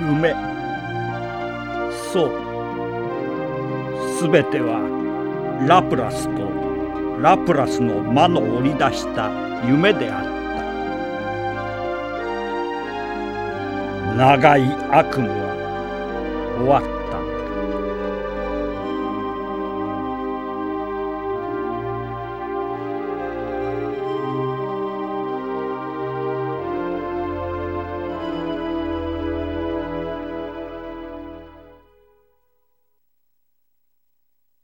夢。そう。すべてはラプラスとラプラスの魔の織り出した夢であった。長い悪夢は終わった。